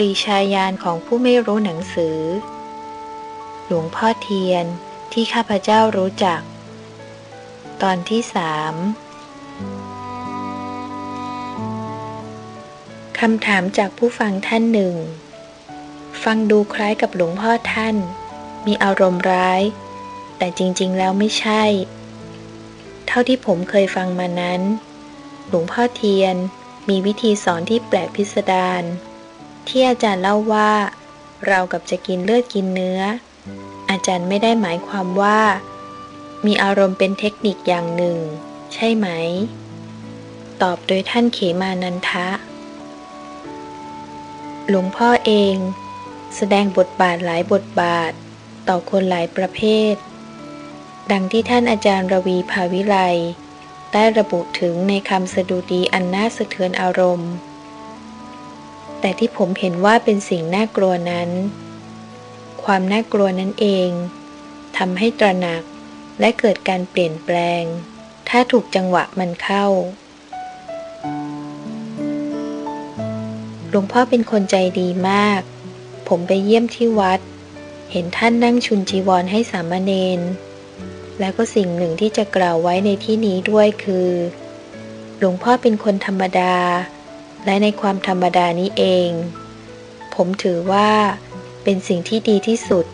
ปรีชาญาณของผู้ไม่รู้หนังสือ หลวงพ่อเทียนที่ข้าพเจ้ารู้จัก ตอนที่สามคำถามจากผู้ฟังท่านหนึ่ง ฟังดูคล้ายกับหลวงพ่อท่าน มีอารมณ์ร้าย แต่จริงๆแล้วไม่ใช่ เท่าที่ผมเคยฟังมานั้น หลวงพ่อเทียนมีวิธีสอนที่แปลกพิสดาร ที่อาจารย์เล่าว่า เรากับจะกินเลือดกินเนื้อ อาจารย์ไม่ได้หมายความว่า มีอารมณ์เป็นเทคนิคอย่างหนึ่ง ใช่ไหม ตอบโดยท่านเขมานันทะ หลวงพ่อเอง แสดงบทบาทหลายบทบาท ต่อคนหลายประเภท ดังที่ท่านอาจารย์ระวีภาวิไลได้ระบุถึงในคำสดุดีอันน่าสะเทือนอารมณ์ แต่ที่ผมเห็นว่าเป็นสิ่งน่ากลัวนั้น ความน่ากลัวนั้นเองทำให้ตระหนักและเกิดการเปลี่ยนแปลง ถ้าถูกจังหวะมันเข้า หลวงพ่อเป็นคนใจดีมาก ผมไปเยี่ยมที่วัด เห็นท่านนั่งชุนจีวรให้สามเณร แล้วก็สิ่งหนึ่งที่จะกล่าวไว้ในที่นี้ด้วยคือ หลวงพ่อเป็นคนธรรมดา และในความธรรมดานี้เอง ผมถือว่า เป็นสิ่งที่ดีที่สุด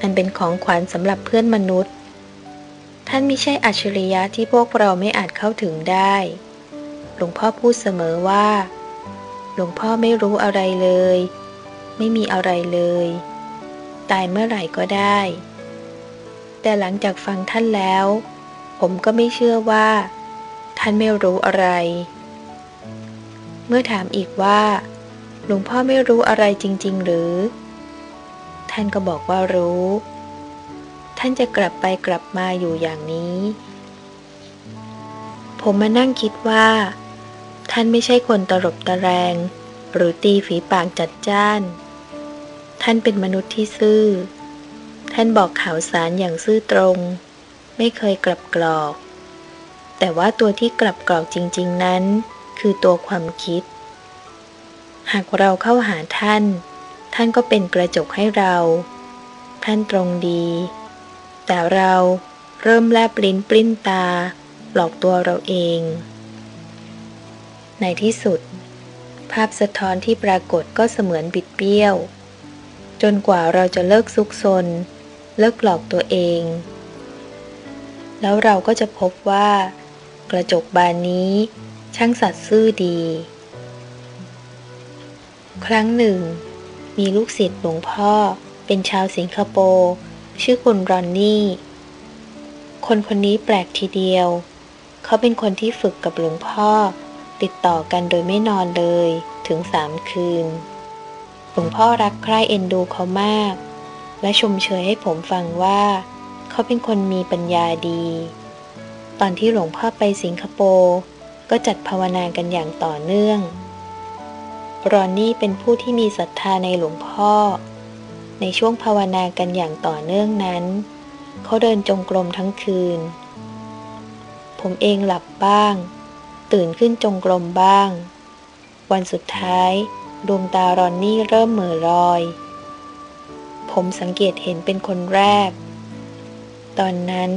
อันเป็นของขวัญสำหรับเพื่อนมนุษย์ ท่านไม่ใช่อัจฉริยะที่พวกเราไม่อาจเข้าถึงได้ หลวงพ่อพูดเสมอว่า หลวงพ่อไม่รู้อะไรเลย ไม่มีอะไรเลย ตายเมื่อไหร่ก็ได้ แต่หลังจากฟังท่านแล้ว ผมก็ไม่เชื่อว่า ท่านไม่รู้อะไร เมื่อถามอีกว่า หลวงพ่อไม่รู้อะไรจริง ๆ หรือ ท่านก็บอกว่ารู้ ท่านจะกลับไปกลับมาอยู่อย่างนี้ ผมมานั่งคิดว่า ท่านไม่ใช่คนตลบตะแรง หรือตีฝีปากจัดจ้าน ท่านเป็นมนุษย์ที่ซื่อ ท่านบอกข่าวสารอย่างซื่อตรง ไม่เคยกลับกรอก แต่ว่าตัวที่กลับกรอกจริง ๆ นั้น คือตัวความคิด หากเราเข้าหาท่าน ท่านก็เป็นกระจกให้เรา ท่านตรงดี แต่เราเริ่มแลบลิ้นปลิ้นตา หลอกตัวเราเอง ในที่สุด ภาพสะท้อนที่ปรากฏก็เสมือนบิดเบี้ยว จนกว่าเราจะเลิกซุกซน เลิกหลอกตัวเอง แล้วเราก็จะพบว่ากระจกบานนี้ ช่างสัตว์ซื่อดี ครั้งหนึ่ง มีลูกศิษย์หลวงพ่อเป็นชาวสิงคโปร์ชื่อคุณรอนนี่ คนคนนี้แปลกทีเดียว เขาเป็นคนที่ฝึกกับหลวงพ่อ ติดต่อกันโดยไม่นอนเลยถึงสามคืน หลวงพ่อรักใคร่เอ็นดูเขามาก และชมเชยให้ผมฟังว่า เขาเป็นคนมีปัญญาดี ตอนที่หลวงพ่อไปสิงคโปร์ ก็จัดภาวนากันอย่างต่อเนื่อง รอนนี่เป็นผู้ที่มีศรัทธาในหลวงพ่อ ในช่วงภาวนากันอย่างต่อเนื่องนั้น เขาเดินจงกรมทั้งคืน ผมเองหลับบ้าง ตื่นขึ้นจงกรมบ้าง วันสุดท้ายดวงตารอนนี่เริ่มเหม่อลอย ผมสังเกตเห็นเป็นคนแรก ตอนนั้น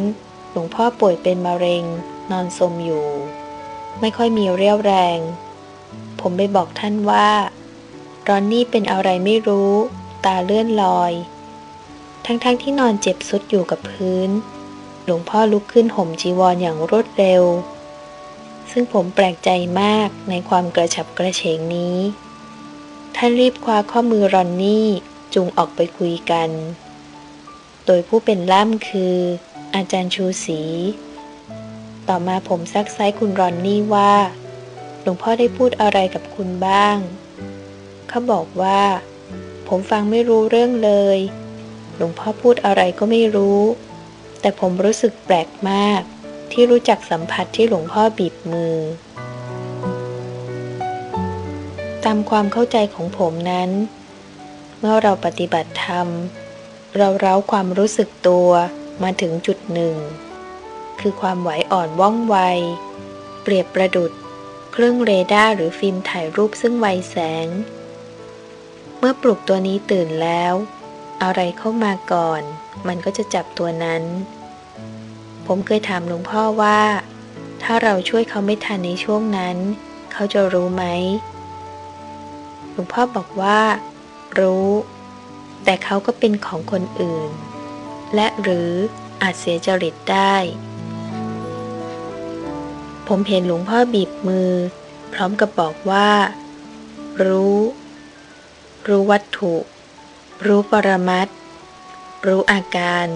หลวงพ่อป่วยเป็นมะเร็งนอนสมอยู่ ไม่ค่อยมีเรี่ยวแรง ผมไปบอกท่านว่า รอนนี่เป็นอะไรไม่รู้ ตาเลื่อนลอย ทั้งๆทที่นอนเจ็บสุดอยู่กับพื้น หลวงพ่อลุกขึ้นห่มจีวรออย่างรวดเร็ว ซึ่งผมแปลกใจมากในความกระฉับกระเฉงนี้ ท่านรีบคว้าข้อมือรอนนี่จูงออกไปคุยกัน โดยผู้เป็นล่ามคือ อาจารย์ชูศรี ต่อมาผมซักไซคุณรอนนี่ว่า หลวงพ่อได้พูดอะไรกับคุณบ้าง เขาบอกว่า ผมฟังไม่รู้เรื่องเลย หลวงพ่อพูดอะไรก็ไม่รู้ แต่ผมรู้สึกแปลกมาก ที่รู้จักสัมผัสที่หลวงพ่อบีบมือ ตามความเข้าใจของผมนั้น เมื่อเราปฏิบัติธรรม เราเร้าความรู้สึกตัวมาถึงจุดหนึ่ง คือความไหวอ่อนว่องไว เปรียบประดุจ เครื่องเรดาร์หรือฟิล์มถ่ายรูปซึ่งไวแสง เมื่อปลุกตัวนี้ตื่นแล้ว อะไรเข้ามาก่อน มันก็จะจับตัวนั้น ผมเคยถามหลวงพ่อว่า ถ้าเราช่วยเขาไม่ทันในช่วงนั้น เขาจะรู้ไหมหลวงพ่อบอกว่า รู้ แต่เขาก็เป็นของคนอื่น และหรืออาจเสียจริตได้ ผมเห็นหลวงพ่อบีบมือ พร้อมกับบอกว่า รู้ รู้วัตถุ รู้ปรมัตรู้อาการ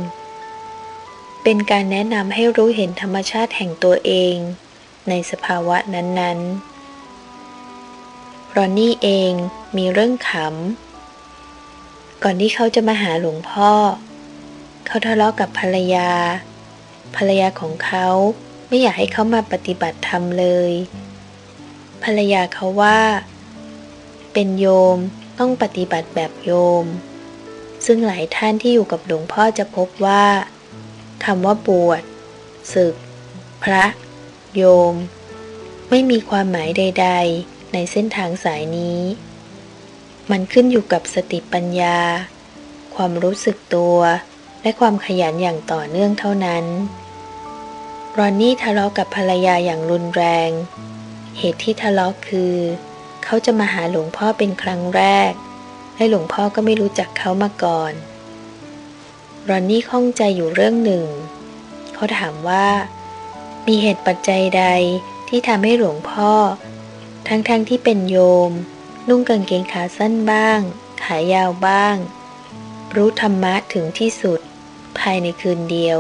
เป็นการแนะนำให้รู้เห็นธรรมชาติแห่งตัวเอง ในสภาวะนั้นๆ รอนนี่เองมีเรื่องขำ ก่อนที่เขาจะมาหาหลวงพ่อ เขาทะเลาะกับภรรยา ภรรยาของเขา ไม่อยากให้เขามาปฏิบัติธรรมเลย ภรรยาเขาว่า เป็นโยมต้องปฏิบัติแบบโยม ซึ่งหลายท่านที่อยู่กับหลวงพ่อจะพบว่าคำว่าบวชศึก พระ โยม ไม่มีความหมายใด ๆ ในเส้นทางสายนี้ มันขึ้นอยู่กับสติปัญญา ความรู้สึกตัว และความขยันอย่างต่อเนื่องเท่านั้น รอนนี่ทะเลาะกับภรรยาอย่างรุนแรง เหตุที่ทะเลาะคือ เขาจะมาหาหลวงพ่อเป็นครั้งแรก และหลวงพ่อก็ไม่รู้จักเขามาก่อน รอนนี่ข้องใจอยู่เรื่องหนึ่ง เขาถามว่า มีเหตุปัจจัยใดที่ทำให้หลวงพ่อ ทั้งๆทที่เป็นโยม นุ่งกางเกงขาสั้นบ้าง ขายาวบ้าง รู้ธรรมะถึงที่สุด ภายในคืนเดียว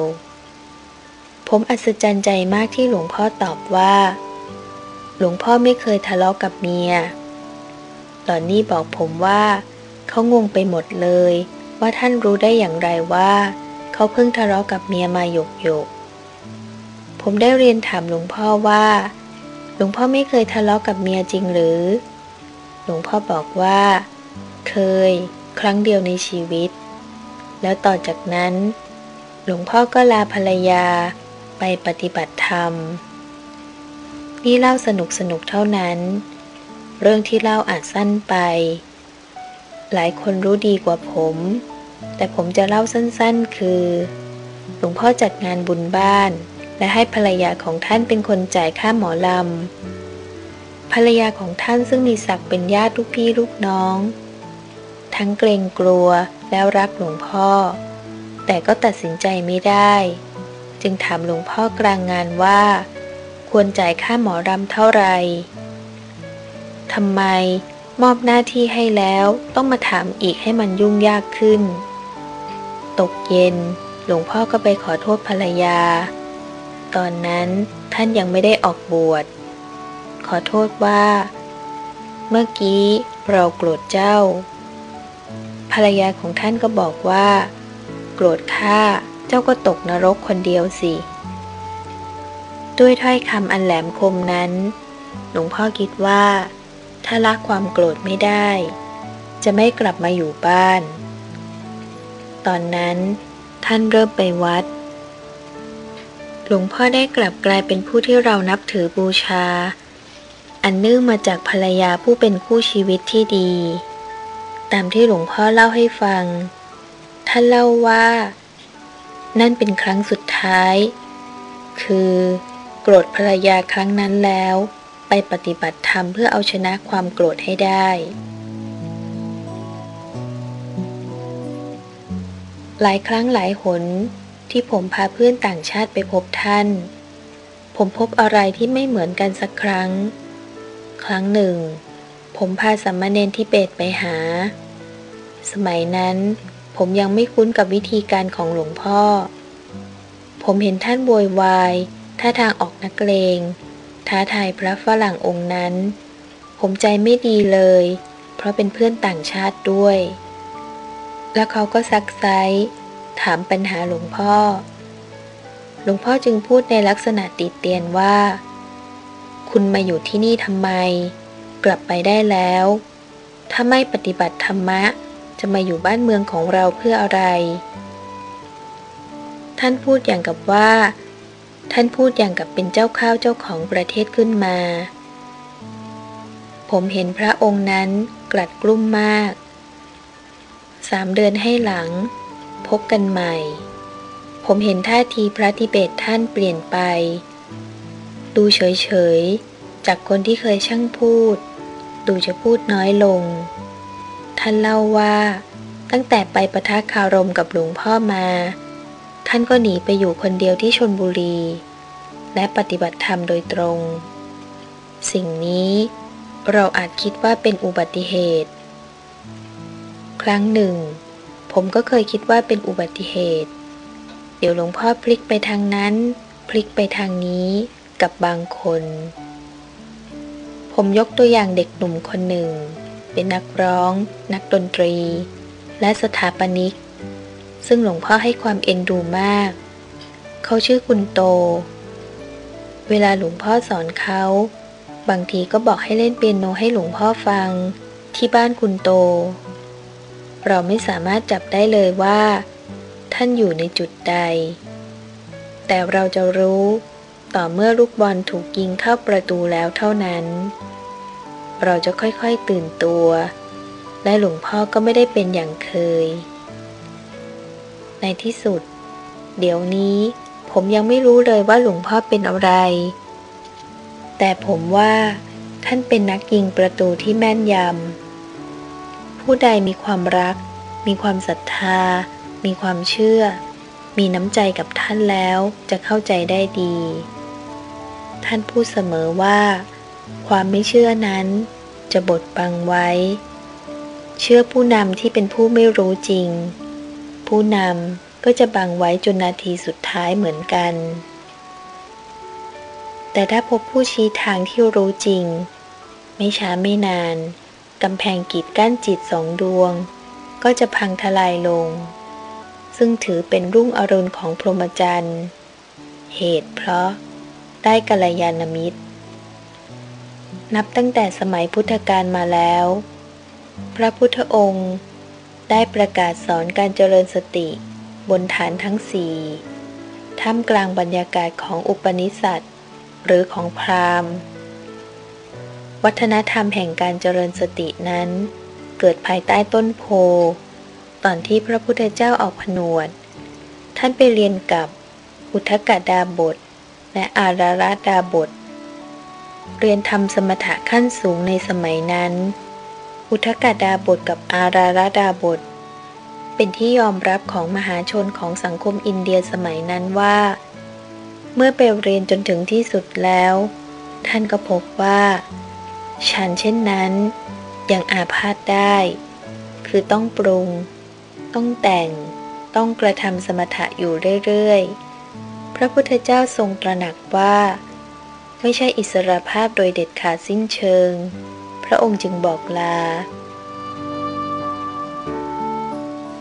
ผมอัศจรรย์ใจมากที่หลวงพ่อตอบว่า หลวงพ่อไม่เคยทะเลาะกับเมียตอนนี้บอกผมว่าเขางงไปหมดเลย ว่าท่านรู้ได้อย่างไรว่าเขาเพิ่งทะเลาะกับเมียมาหยกหยกผมได้เรียนถามหลวงพ่อว่า หลวงพ่อไม่เคยทะเลาะกับเมียจริงหรือ หลวงพ่อบอกว่า เคย ครั้งเดียวในชีวิต แล้วต่อจากนั้น หลวงพ่อก็ลาภรรยา ไปปฏิบัติธรรม นี่เล่าสนุกสนุกเท่านั้น เรื่องที่เล่าอาจสั้นไป หลายคนรู้ดีกว่าผม แต่ผมจะเล่าสั้นๆ คือ หลวงพ่อจัดงานบุญบ้าน และให้ภรรยาของท่านเป็นคนจ่ายค่าหมอลำภรรยาของท่านซึ่งมีศักดิ์เป็นญาติลูกพี่ลูกน้อง ทั้งเกรงกลัวแล้วรักหลวงพ่อแต่ก็ตัดสินใจไม่ได้ จึงถามหลวงพ่อกลางงานว่า ควรจ่ายค่าหมอรำเท่าไหร่ทำไมมอบหน้าที่ให้แล้วต้องมาถามอีกให้มันยุ่งยากขึ้น ตกเย็น หลวงพ่อก็ไปขอโทษภรรยา ตอนนั้นท่านยังไม่ได้ออกบวช ขอโทษว่า เมื่อกี้เราโกรธเจ้า ภรรยาของท่านก็บอกว่า โกรธข้า เจ้าก็ตกนรกคนเดียวสิ ด้วยถ้อยคำอันแหลมคมนั้น หลวงพ่อคิดว่า ถ้าละความโกรธไม่ได้ จะไม่กลับมาอยู่บ้าน ตอนนั้นท่านเริ่มไปวัด หลวงพ่อได้กลับกลายเป็นผู้ที่เรานับถือบูชา อันเนื่องมาจากภรรยาผู้เป็นคู่ชีวิตที่ดี ตามที่หลวงพ่อเล่าให้ฟัง ท่านเล่าว่า นั่นเป็นครั้งสุดท้าย คือ โกรธภรรยาครั้งนั้นแล้ว ไปปฏิบัติธรรมเพื่อเอาชนะความโกรธให้ได้ หลายครั้งหลายหนที่ผมพาเพื่อนต่างชาติไปพบท่าน ผมพบอะไรที่ไม่เหมือนกันสักครั้ง ครั้งหนึ่ง ผมพาสัมมาเนนทิเบตไปหา สมัยนั้น ผมยังไม่คุ้นกับวิธีการของหลวงพ่อ ผมเห็นท่านโวยวายท่าทางออกนักเลง ท้าทายพระฝรั่งองค์นั้น ผมใจไม่ดีเลย เพราะเป็นเพื่อนต่างชาติด้วย แล้วเขาก็ซักไซถามปัญหาหลวงพ่อ หลวงพ่อจึงพูดในลักษณะติดเตียนว่า คุณมาอยู่ที่นี่ทำไม กลับไปได้แล้ว ถ้าไม่ปฏิบัติธรรมะ จะมาอยู่บ้านเมืองของเราเพื่ออะไร ท่านพูดอย่างกับว่า ท่านพูดอย่างกับเป็นเจ้าข้าวเจ้าของประเทศขึ้นมา ผมเห็นพระองค์นั้นกลัดกลุ้มมาก สามเดือนให้หลัง พบกันใหม่ ผมเห็นท่าทีพระทิเบตท่านเปลี่ยนไป ดูเฉยๆ จากคนที่เคยช่างพูด ดูจะพูดน้อยลง ท่านเล่าว่า ตั้งแต่ไปประทะคารมกับหลวงพ่อมา ท่านก็หนีไปอยู่คนเดียวที่ชนบุรี และปฏิบัติธรรมโดยตรง สิ่งนี้เราอาจคิดว่าเป็นอุบัติเหตุ ครั้งหนึ่ง ผมก็เคยคิดว่าเป็นอุบัติเหตุ เดี๋ยวหลวงพ่อพลิกไปทางนั้น พลิกไปทางนี้กับบางคน ผมยกตัวอย่างเด็กหนุ่มคนหนึ่ง เป็นนักร้อง นักดนตรี และสถาปนิก ซึ่งหลวงพ่อให้ความเอ็นดูมาก เขาชื่อคุณโต เวลาหลวงพ่อสอนเขา บางทีก็บอกให้เล่นเปียโนให้หลวงพ่อฟัง ที่บ้านคุณโต เราไม่สามารถจับได้เลยว่า ท่านอยู่ในจุดใด แต่เราจะรู้ต่อเมื่อลูกบอลถูกยิงเข้าประตูแล้วเท่านั้น เราจะค่อยๆตื่นตัว และหลวงพ่อก็ไม่ได้เป็นอย่างเคย ในที่สุด เดี๋ยวนี้ผมยังไม่รู้เลยว่าหลวงพ่อเป็นอะไร แต่ผมว่าท่านเป็นนักยิงประตูที่แม่นยำ ผู้ใดมีความรัก มีความศรัทธา มีความเชื่อ มีน้ำใจกับท่านแล้วจะเข้าใจได้ดี ท่านพูดเสมอว่า ความไม่เชื่อนั้น จะบดบังไว้ เชื่อผู้นำที่เป็นผู้ไม่รู้จริง ผู้นำก็จะบังไว้จนนาทีสุดท้ายเหมือนกัน แต่ถ้าพบผู้ชี้ทางที่รู้จริง ไม่ช้าไม่นานกำแพงกีดกั้นจิตสองดวง ก็จะพังทลายลง ซึ่งถือเป็นรุ่งอรุณของพรหมจรรย์ เหตุเพราะได้กัลยาณมิตร นับตั้งแต่สมัยพุทธกาลมาแล้ว พระพุทธองค์ได้ประกาศสอนการเจริญสติบนฐานทั้งสี่ท่ามกลางบรรยากาศของอุปนิสัตหรือของพราหมณ์ วัฒนธรรมแห่งการเจริญสตินั้น เกิดภายใต้ต้นโพ ตอนที่พระพุทธเจ้าออกผนวด ท่านไปเรียนกับอุทกดาบท และอารารดาบท เรียนทำสมถะขั้นสูงในสมัยนั้น อุทกดาบทกับอาราราดาบท เป็นที่ยอมรับของมหาชนของสังคมอินเดียสมัยนั้นว่า เมื่อไปเรียนจนถึงที่สุดแล้ว ท่านก็พบว่าฉันเช่นนั้นยังอาพาธได้ คือต้องปรุง ต้องแต่ง ต้องกระทำสมถะอยู่เรื่อยๆ พระพุทธเจ้าทรงตระหนักว่า ไม่ใช่อิสรภาพโดยเด็ดขาดสิ้นเชิง พระองค์จึงบอกลา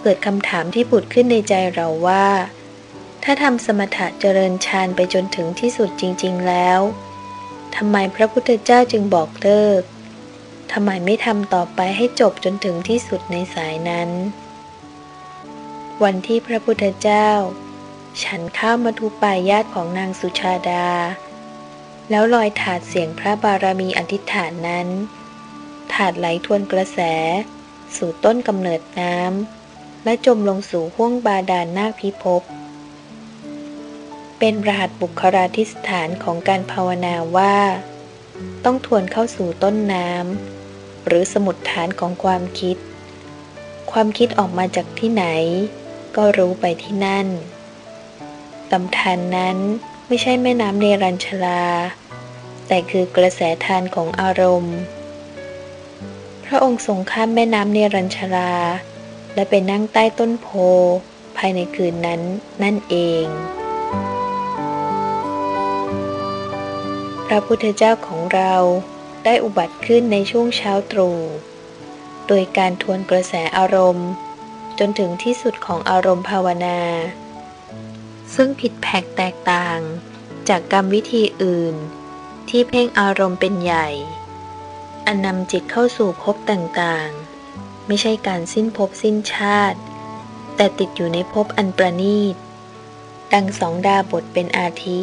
เกิดคำถามที่ผุดขึ้นในใจเราว่า ถ้าทำสมถะเจริญฌานไปจนถึงที่สุดจริง ๆ แล้วทำไมพระพุทธเจ้าจึงบอกเลิกทำไมไม่ทำต่อไปให้จบจนถึงที่สุดในสายนั้น วันที่พระพุทธเจ้า ฉันข้าวมาทุปายาตของนางสุชาดา แล้วลอยถาดเสียงพระบารมีอธิษฐานนั้น ถาดไหลทวนกระแส สู่ต้นกำเนิดน้ำและจมลงสู่ห้วงบาดาลนาคพิภพเป็นรหัสบุคลาธิสถานของการภาวนาว่า ต้องทวนเข้าสู่ต้นน้ำหรือสมุดฐานของความคิด ความคิดออกมาจากที่ไหน ก็รู้ไปที่นั่นลำธารนนั้นไม่ใช่แม่น้ำเนรัญชลา แต่คือกระแสทานของอารมณ์ พระองค์ทรงข้ามแม่น้ำเนรัญชลาและไปนั่งใต้ต้นโพภายในคืนนั้นนั่นเอง พระพุทธเจ้าของเราได้อุบัติขึ้นในช่วงเช้าตรู่ โดยการทวนกระแสอารมณ์ จนถึงที่สุดของอารมณ์ภาวนา ซึ่งผิดแผกแตกต่างจากกรรมวิธีอื่น ที่เพ่งอารมณ์เป็นใหญ่ อันนำจิตเข้าสู่ภพต่างๆ ไม่ใช่การสิ้นภพสิ้นชาติ แต่ติดอยู่ในภพอันประณีต ดังสองดาบทเป็นอาทิ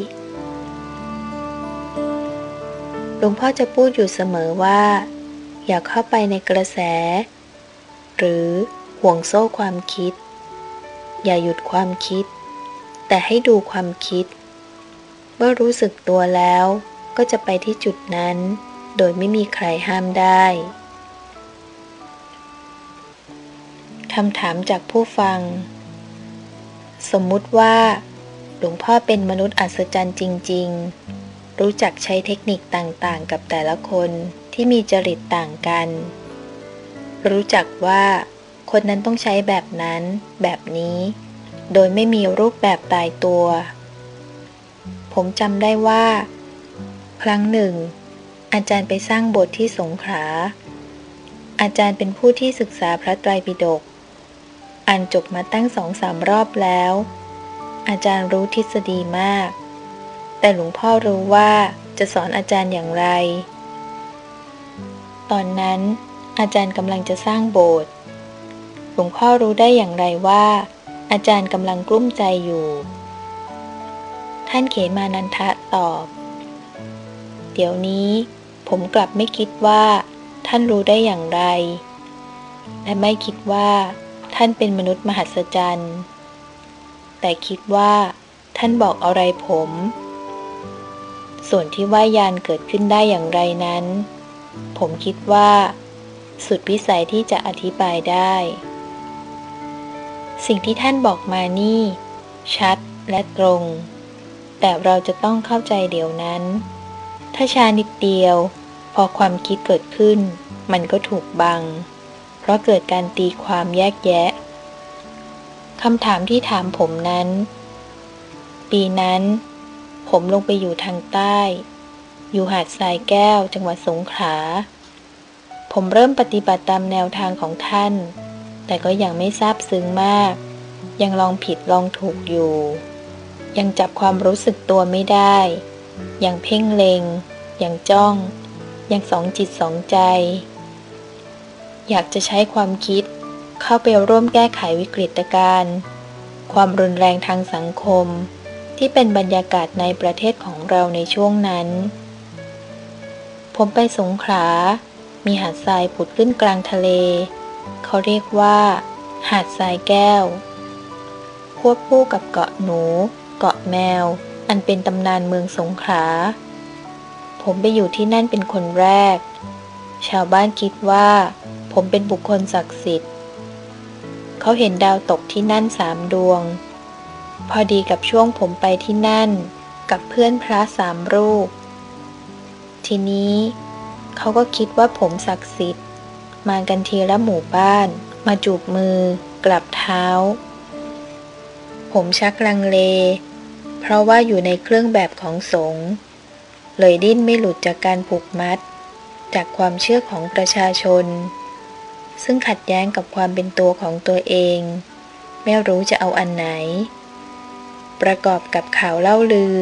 หลวงพ่อจะพูดอยู่เสมอว่า อย่าเข้าไปในกระแส หรือห่วงโซ่ความคิด อย่าหยุดความคิด แต่ให้ดูความคิด เมื่อรู้สึกตัวแล้ว ก็จะไปที่จุดนั้น โดยไม่มีใครห้ามได้คำถามจากผู้ฟัง สมมุติว่า หลวงพ่อเป็นมนุษย์อัศจรรย์จริง ๆ รู้จักใช้เทคนิคต่างๆ กับแต่ละคนที่มีจริตต่างกัน รู้จักว่า คนนั้นต้องใช้แบบนั้น แบบนี้ โดยไม่มีรูปแบบตายตัว ผมจำได้ว่า รั้งหนึ่ง อาจารย์ไปสร้างบสถ์ที่สงขลา อาจารย์เป็นผู้ที่ศึกษาพระไตรปิฎก อ่านจบมาตั้งสองสามรอบแล้ว อาจารย์รู้ทฤษฎีมาก แต่หลวงพ่อรู้ว่าจะสอนอาจารย์อย่างไร ตอนนั้น อาจารย์กำลังจะสร้างโบสถ์ หลวงพ่อรู้ได้อย่างไรว่า อาจารย์กำลังกลุ้มใจอยู่ ท่านเขมานันทะตอบ เดี๋ยวนี้ ผมกลับไม่คิดว่า ท่านรู้ได้อย่างไร และไม่คิดว่า ท่านเป็นมนุษย์มหัศจรรย์ แต่คิดว่า ท่านบอกอะไรผม ส่วนที่ว่ายานเกิดขึ้นได้อย่างไรนั้น ผมคิดว่า สุดวิสัยที่จะอธิบายได้ สิ่งที่ท่านบอกมานี่ ชัดและตรงแต่เราจะต้องเข้าใจเดี๋ยวนั้น ถ้าชานิดเดียว พอความคิดเกิดขึ้น มันก็ถูกบัง เพราะเกิดการตีความแยกแยะคำถามที่ถามผมนั้น ปีนั้น ผมลงไปอยู่ทางใต้ อยู่หาดทรายแก้วจังหวัดสงขลาผมเริ่มปฏิบัติตามแนวทางของท่าน แต่ก็ยังไม่ทราบซึ้งมาก ยังลองผิดลองถูกอยู่ ยังจับความรู้สึกตัวไม่ได้ อยังเพ่งเลงอยังจ้อง อยังสองจิตสองใจ อยากจะใช้ความคิดเข้าไปร่วมแก้ไขวิกฤตการณ์ ความรุนแรงทางสังคม ที่เป็นบรรยากาศในประเทศของเราในช่วงนั้น ผมไปสงขลา มีหาดทรายผุดขึ้นกลางทะเล เขาเรียกว่า หาดทรายแก้ว ควบคู่กับเกาะหนู เกาะแมว อันเป็นตำนานเมืองสงขลา ผมไปอยู่ที่นั่นเป็นคนแรก ชาวบ้านคิดว่า ผมเป็นบุคคลศักดิ์สิทธิ์ เขาเห็นดาวตกที่นั่นสามดวง พอดีกับช่วงผมไปที่นั่นกับเพื่อนพระสามรูป ทีนี้ เขาก็คิดว่าผมศักดิ์สิทธิ์ มากันทีละหมู่บ้าน มาจูบมือ กลับเท้า ผมชักลังเล เพราะว่าอยู่ในเครื่องแบบของสงฆ์เลยดิ้นไม่หลุดจากการผูกมัด จากความเชื่อของประชาชน ซึ่งขัดแย้งกับความเป็นตัวของตัวเอง ไม่รู้จะเอาอันไหน ประกอบกับข่าวเล่าลือ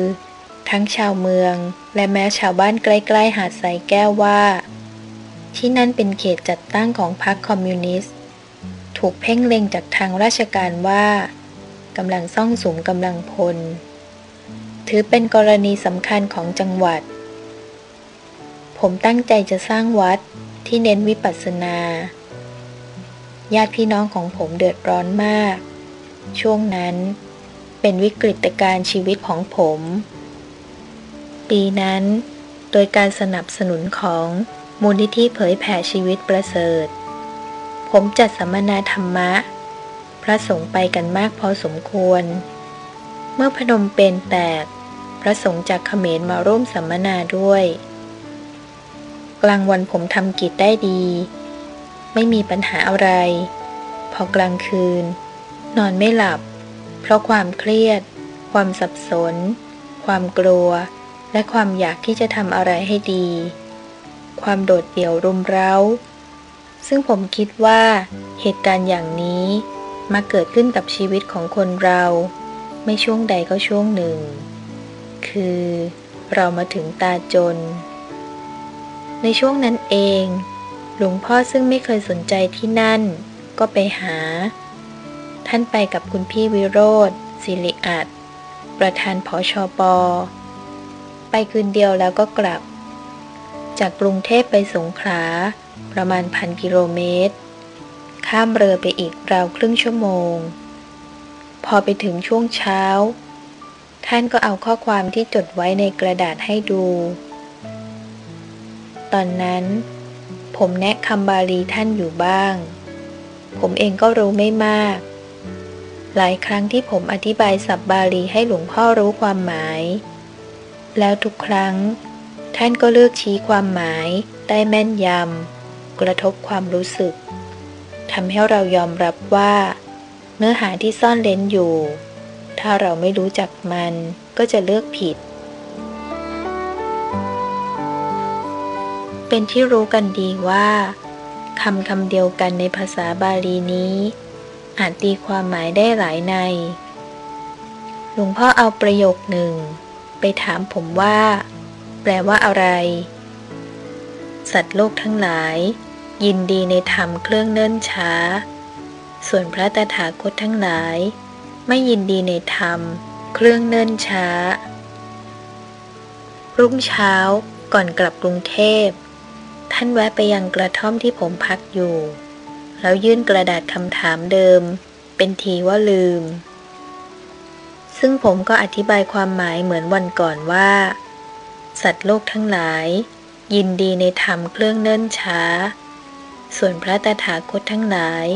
ทั้งชาวเมืองและแม้ชาวบ้านใกล้ ๆ หาดใสแก้วว่า ที่นั่นเป็นเขตจัดตั้งของพรรคคอมมิวนิสต์ ถูกเพ่งเล็งจากทางราชการว่ากำลังซ่องสุมกำลังพล ถือเป็นกรณีสำคัญของจังหวัด ผมตั้งใจจะสร้างวัดที่เน้นวิปัสสนา ญาติพี่น้องของผมเดือดร้อนมาก ช่วงนั้นเป็นวิกฤตการณ์ชีวิตของผม ปีนั้น โดยการสนับสนุนของมูลนิธิเผยแผ่ชีวิตประเสริฐ ผมจัดสัมมนาธรรมะ พระสงฆ์ไปกันมากพอสมควร เมื่อพนมเปญแตก พระสงฆ์จากเขมรมาร่วมสัมมนาด้วย กลางวันผมทำกิจได้ดี ไม่มีปัญหาอะไร พอกลางคืน นอนไม่หลับ เพราะความเครียด ความสับสน ความกลัว และความอยากที่จะทำอะไรให้ดี ความโดดเดี่ยวรุมเร้า ซึ่งผมคิดว่าเหตุการณ์อย่างนี้มาเกิดขึ้นกับชีวิตของคนเรา ไม่ช่วงใดก็ช่วงหนึ่ง คือเรามาถึงตาจน ในช่วงนั้นเอง หลวงพ่อซึ่งไม่เคยสนใจที่นั่น ก็ไปหา ท่านไปกับคุณพี่วิโรธสิริอัตประธานผอชอปอไปคืนเดียวแล้วก็กลับ จากกรุงเทพไปสงขลาประมาณพันกิโลเมตร ข้ามเรือไปอีกราวครึ่งชั่วโมง พอไปถึงช่วงเช้า ท่านก็เอาข้อความที่จดไว้ในกระดาษให้ดู ตอนนั้น ผมแนะคำบาลีท่านอยู่บ้าง ผมเองก็รู้ไม่มาก หลายครั้งที่ผมอธิบายสับบาลีให้หลวงพ่อรู้ความหมาย แล้วทุกครั้ง ท่านก็เลือกชี้ความหมายได้แม่นยำกระทบความรู้สึกทำให้เรายอมรับว่า เนื้อหาที่ซ่อนเล้นอยู่ ถ้าเราไม่รู้จักมันก็จะเลือกผิด เป็นที่รู้กันดีว่าคำคำเดียวกันในภาษาบาลีนี้ อาจตีความหมายได้หลายใน หลวงพ่อเอาประโยคหนึ่ง ไปถามผมว่า แปลว่าอะไร สัตว์โลกทั้งหลาย ยินดีในธรรมเครื่องเนิ่นช้า ส่วนพระตถาคตทั้งหลาย ไม่ยินดีในธรรม เครื่องเนิ่นช้า รุ่งเช้าก่อนกลับกรุงเทพ ท่านแวะไปยังกระท่อมที่ผมพักอยู่ แล้วยื่นกระดาษคำถามเดิม เป็นทีว่าลืม ซึ่งผมก็อธิบายความหมายเหมือนวันก่อนว่า สัตว์โลกทั้งหลาย ยินดีในธรรมเครื่องเนิ่นช้า ส่วนพระตถาคตทั้งหลาย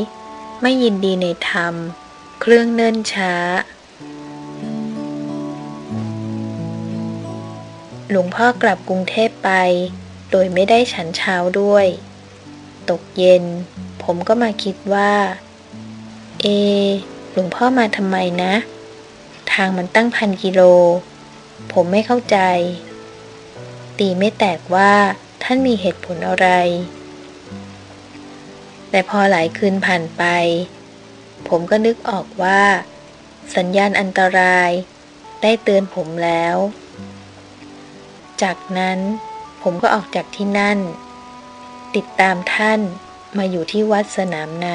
ไม่ยินดีในธรรม เครื่องเนิ่นช้า หลวงพ่อกลับกรุงเทพไป โดยไม่ได้ฉันเช้าด้วย ตกเย็น ผมก็มาคิดว่า เอ หลวงพ่อมาทำไมนะ ทางมันตั้งพันกิโล ผมไม่เข้าใจ ตีไม่แตกว่าท่านมีเหตุผลอะไร แต่พอหลายคืนผ่านไป ผมก็นึกออกว่า สัญญาณอันตรายได้เตือนผมแล้ว จากนั้นผมก็ออกจากที่นั่น ติดตามท่านมาอยู่ที่วัดสนามใน